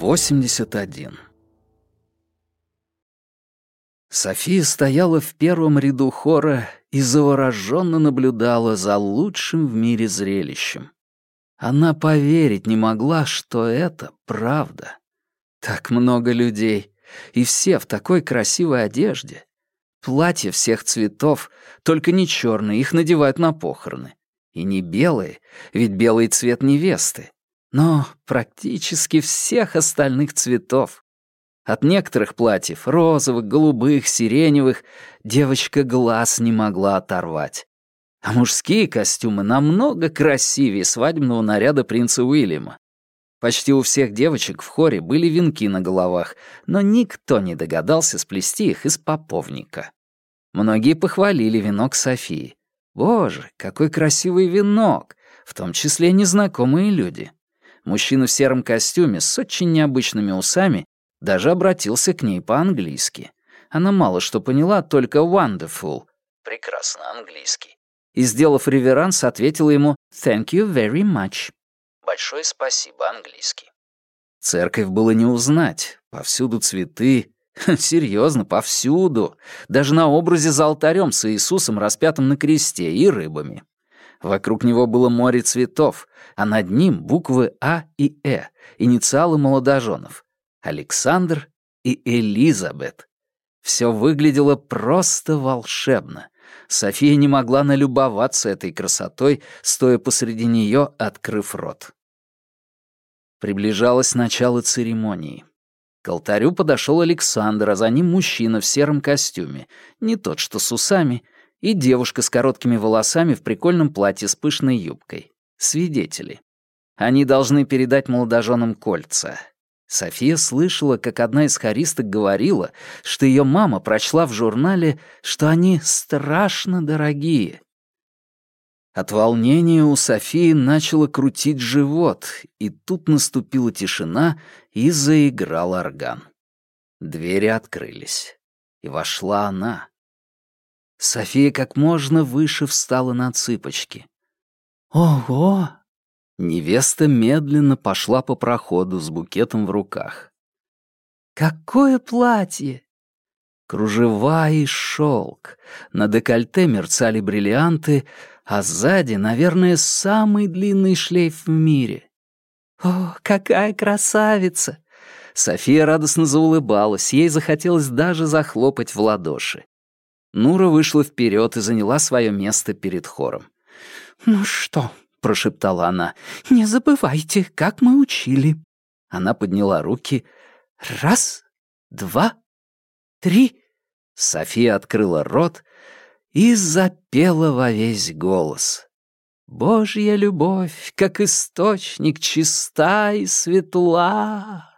81. София стояла в первом ряду хора и завороженно наблюдала за лучшим в мире зрелищем. Она поверить не могла, что это правда. Так много людей, и все в такой красивой одежде. Платья всех цветов, только не черные, их надевают на похороны. И не белые, ведь белый цвет невесты но практически всех остальных цветов. От некоторых платьев, розовых, голубых, сиреневых, девочка глаз не могла оторвать. А мужские костюмы намного красивее свадебного наряда принца Уильяма. Почти у всех девочек в хоре были венки на головах, но никто не догадался сплести их из поповника. Многие похвалили венок Софии. «Боже, какой красивый венок!» В том числе незнакомые люди. Мужчина в сером костюме с очень необычными усами даже обратился к ней по-английски. Она мало что поняла, только «wonderful» — прекрасно английский. И, сделав реверанс, ответила ему «thank you very much» — большое спасибо английский. Церковь было не узнать, повсюду цветы, серьезно, повсюду, даже на образе за алтарем с Иисусом, распятым на кресте, и рыбами. Вокруг него было море цветов, а над ним буквы А и Э, инициалы молодоженов. Александр и Элизабет. Все выглядело просто волшебно. София не могла налюбоваться этой красотой, стоя посреди нее, открыв рот. Приближалось начало церемонии. К алтарю подошел Александр, а за ним мужчина в сером костюме, не тот, что с усами, и девушка с короткими волосами в прикольном платье с пышной юбкой. Свидетели. Они должны передать молодоженам кольца. София слышала, как одна из хористок говорила, что ее мама прочла в журнале, что они страшно дорогие. От волнения у Софии начало крутить живот, и тут наступила тишина, и заиграл орган. Двери открылись, и вошла она. София как можно выше встала на цыпочки. «Ого!» Невеста медленно пошла по проходу с букетом в руках. «Какое платье!» Кружева и шелк. На декольте мерцали бриллианты, а сзади, наверное, самый длинный шлейф в мире. «О, какая красавица!» София радостно заулыбалась, ей захотелось даже захлопать в ладоши. Нура вышла вперед и заняла свое место перед хором. «Ну что?» — прошептала она. «Не забывайте, как мы учили». Она подняла руки. «Раз, два, три». София открыла рот и запела во весь голос. «Божья любовь, как источник, чиста и светла».